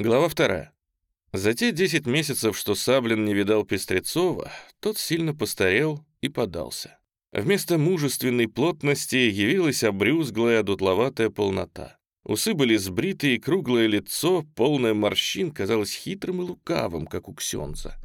Глава вторая. За те 10 месяцев, что Саблин не видал Пестрецова, тот сильно постарел и подался. Вместо мужественной плотности явилась обрюзглая дутловатая полнота. Усы были сбриты, и круглое лицо, полное морщин, казалось хитрым и лукавым, как у Ксенца.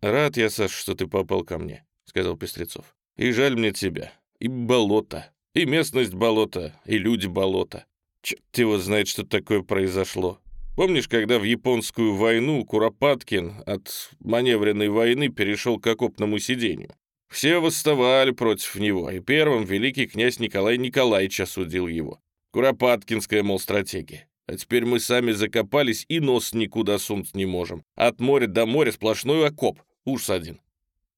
«Рад я, Саш, что ты попал ко мне», — сказал Пестрецов. «И жаль мне тебя. И болото. И местность болота, и люди болота. Черт его знает, что такое произошло. Помнишь, когда в японскую войну Куропаткин от маневренной войны перешел к окопному сидению? Все восставали против него, и первым великий князь Николай Николаевич осудил его. Куропаткинская, мол, стратегия. А теперь мы сами закопались и нос никуда сунуть не можем. От моря до моря сплошной окоп. Ужас один.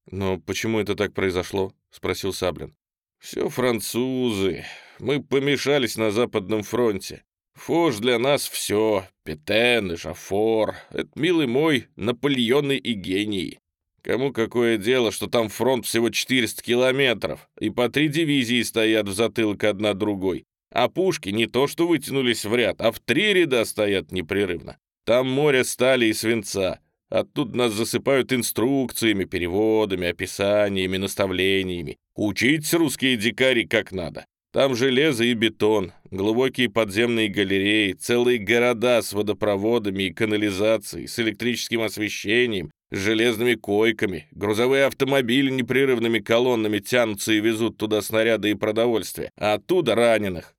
«Но почему это так произошло?» — спросил Саблин. «Все французы. Мы помешались на Западном фронте. Фош для нас все. Петен и Жафор. Это, милый мой, Наполеоны и гении. Кому какое дело, что там фронт всего 400 километров, и по три дивизии стоят в затылок одна другой. А пушки не то что вытянулись в ряд, а в три ряда стоят непрерывно. Там море стали и свинца. Оттуда нас засыпают инструкциями, переводами, описаниями, наставлениями. Учить русские дикари как надо. Там железо и бетон, глубокие подземные галереи, целые города с водопроводами и канализацией, с электрическим освещением, с железными койками, грузовые автомобили непрерывными колоннами тянутся и везут туда снаряды и продовольствие, а оттуда раненых.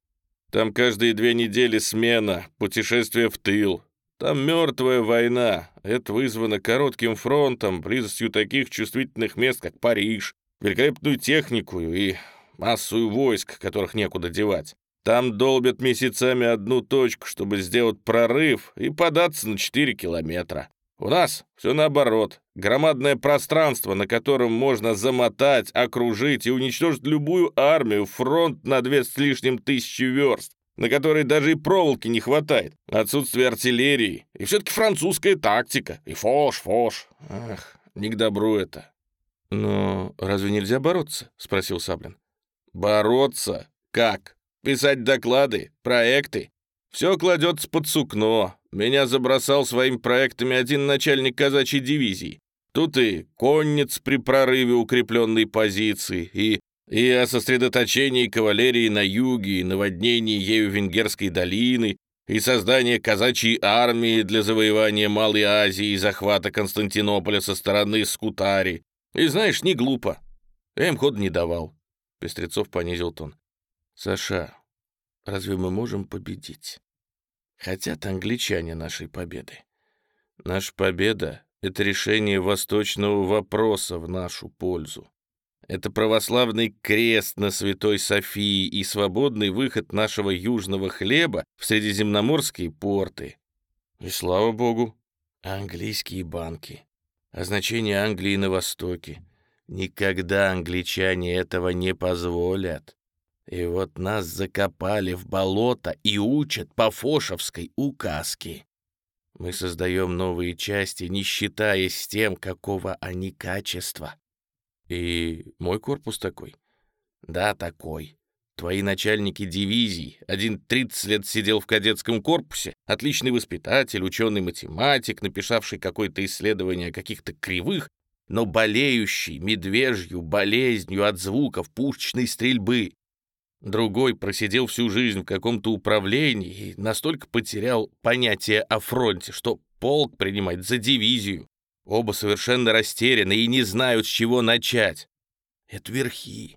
Там каждые две недели смена, путешествие в тыл, там мертвая война. Это вызвано коротким фронтом, близостью таких чувствительных мест, как Париж, великолепную технику и массу войск, которых некуда девать. Там долбят месяцами одну точку, чтобы сделать прорыв и податься на 4 километра. У нас все наоборот. Громадное пространство, на котором можно замотать, окружить и уничтожить любую армию, фронт на две с лишним тысячи верст на которой даже и проволоки не хватает, отсутствие артиллерии, и все-таки французская тактика, и фош, фош. Ах, не к добру это. «Но разве нельзя бороться?» — спросил Саблин. «Бороться? Как? Писать доклады, проекты? Все кладется под сукно. Меня забросал своими проектами один начальник казачьей дивизии. Тут и конниц при прорыве укрепленной позиции, и и о сосредоточении кавалерии на юге, и наводнении ею Венгерской долины, и создании казачьей армии для завоевания Малой Азии и захвата Константинополя со стороны Скутари. И знаешь, не глупо. Я им ход не давал. Пестрецов понизил тон. «Саша, разве мы можем победить? Хотят англичане нашей победы. Наша победа — это решение восточного вопроса в нашу пользу. Это православный крест на Святой Софии и свободный выход нашего южного хлеба в средиземноморские порты. И слава богу. Английские банки. А значение Англии на Востоке. Никогда англичане этого не позволят. И вот нас закопали в болото и учат по фошевской указке. Мы создаем новые части, не считаясь тем, какого они качества. И мой корпус такой? Да, такой. Твои начальники дивизий. Один 30 лет сидел в кадетском корпусе, отличный воспитатель, ученый-математик, написавший какое-то исследование о каких-то кривых, но болеющий медвежью болезнью от звуков пушечной стрельбы. Другой просидел всю жизнь в каком-то управлении и настолько потерял понятие о фронте, что полк принимать за дивизию. Оба совершенно растеряны и не знают, с чего начать. Это верхи.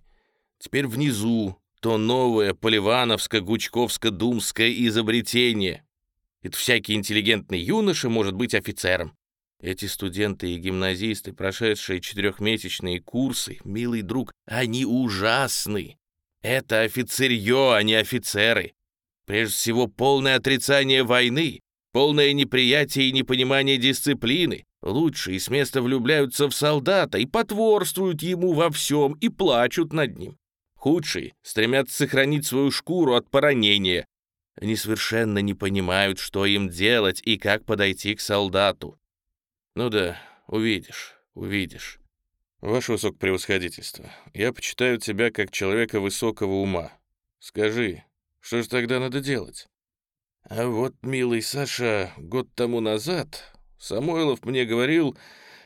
Теперь внизу то новое поливановско-гучковско-думское изобретение. Это всякий интеллигентный юноша может быть офицером. Эти студенты и гимназисты, прошедшие четырехмесячные курсы, милый друг, они ужасны. Это офицерье, а не офицеры. Прежде всего, полное отрицание войны, полное неприятие и непонимание дисциплины, Лучшие с места влюбляются в солдата и потворствуют ему во всем и плачут над ним. Худшие стремятся сохранить свою шкуру от поранения. Они совершенно не понимают, что им делать и как подойти к солдату. Ну да, увидишь, увидишь. Ваше высокопревосходительство, я почитаю тебя как человека высокого ума. Скажи, что же тогда надо делать? А вот, милый Саша, год тому назад Самойлов мне говорил,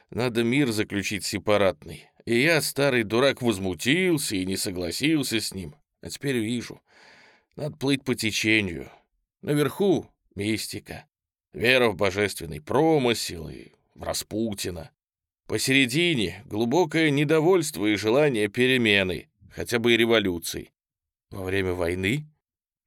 надо мир заключить сепаратный. И я, старый дурак, возмутился и не согласился с ним. А теперь вижу, надо плыть по течению. Наверху — мистика, вера в божественный промысел и Распутина. Посередине — глубокое недовольство и желание перемены, хотя бы и революции. Во время войны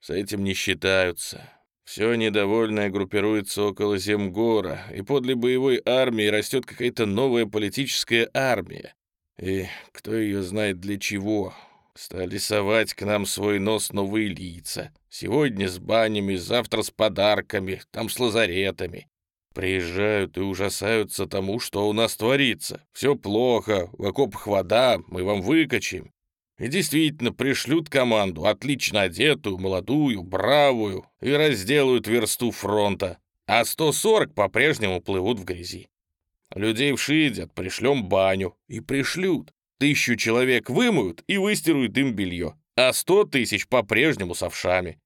с этим не считаются. Все недовольное группируется около Земгора, и подле боевой армии растет какая-то новая политическая армия. И кто ее знает для чего? Стали совать к нам свой нос новые лица. Сегодня с банями, завтра с подарками, там с лазаретами. Приезжают и ужасаются тому, что у нас творится. Все плохо, в окопах вода, мы вам выкачаем. И действительно пришлют команду, отлично одетую, молодую, бравую, и разделают версту фронта. А 140 по-прежнему плывут в грязи. Людей вшидят, пришлем баню. И пришлют. Тысячу человек вымоют и выстируют им белье. А сто тысяч по-прежнему с овшами.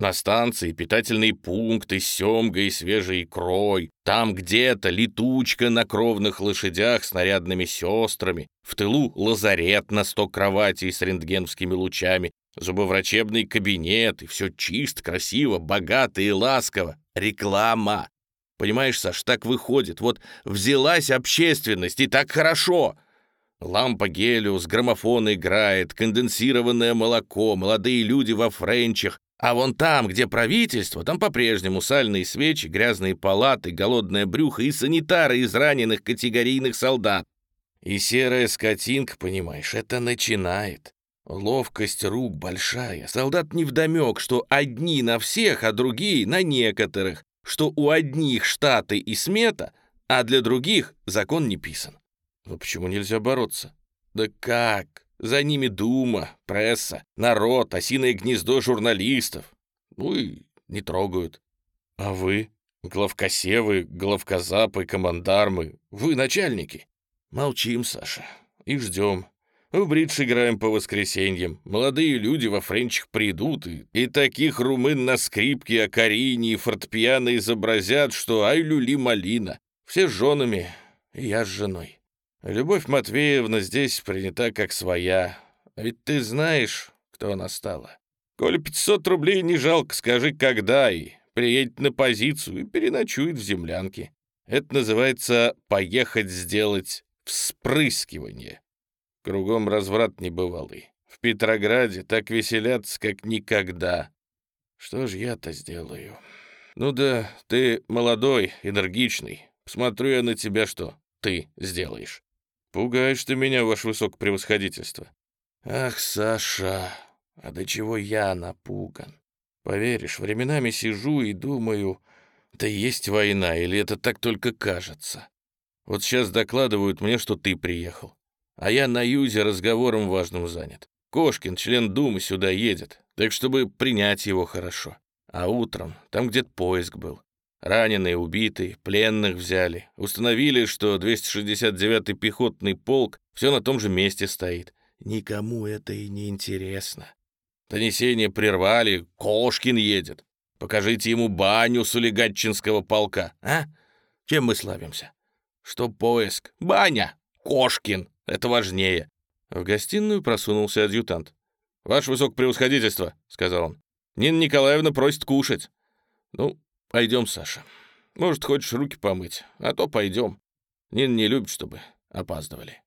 На станции питательные пункты с семгой и свежей икрой. Там где-то летучка на кровных лошадях с нарядными сестрами. В тылу лазарет на сто кроватей с рентгеновскими лучами. Зубоврачебный кабинет. И все чисто, красиво, богато и ласково. Реклама. Понимаешь, Саш, так выходит. Вот взялась общественность, и так хорошо. Лампа Гелиус, граммофон играет, конденсированное молоко, молодые люди во френчах, а вон там, где правительство, там по-прежнему сальные свечи, грязные палаты, голодное брюхо и санитары из раненых категорийных солдат. И серая скотинка, понимаешь, это начинает. Ловкость рук большая. Солдат невдомек, что одни на всех, а другие на некоторых, что у одних штаты и смета, а для других закон не писан. Но почему нельзя бороться? Да как? За ними дума, пресса, народ, осиное гнездо журналистов. Ну и не трогают. А вы, главкосевы, главкозапы, командармы, вы начальники. Молчим, Саша, и ждем. В бридж играем по воскресеньям. Молодые люди во френчах придут, и, и таких румын на скрипке, акарине и фортепиано изобразят, что ай люли малина. Все с женами, и я с женой. Любовь Матвеевна здесь принята как своя. Ведь ты знаешь, кто она стала. Коли 500 рублей не жалко, скажи, когда, и приедет на позицию и переночует в землянке. Это называется «поехать сделать вспрыскивание». Кругом разврат небывалый. В Петрограде так веселятся, как никогда. Что ж я-то сделаю? Ну да, ты молодой, энергичный. Посмотрю я на тебя, что ты сделаешь. «Пугаешь ты меня, ваше высокопревосходительство». «Ах, Саша, а до чего я напуган? Поверишь, временами сижу и думаю, да есть война, или это так только кажется? Вот сейчас докладывают мне, что ты приехал, а я на юзе разговором важным занят. Кошкин, член Думы, сюда едет, так чтобы принять его хорошо. А утром там где-то поиск был. Раненые, убитые, пленных взяли. Установили, что 269-й пехотный полк все на том же месте стоит. Никому это и не интересно. Донесение прервали, Кошкин едет. Покажите ему баню Сулигатчинского полка, а? Чем мы славимся? Что поиск? Баня! Кошкин! Это важнее. В гостиную просунулся адъютант. «Ваше высокопревосходительство», — сказал он. «Нина Николаевна просит кушать». «Ну, Пойдем, Саша. Может, хочешь руки помыть, а то пойдем. Нина не любит, чтобы опаздывали.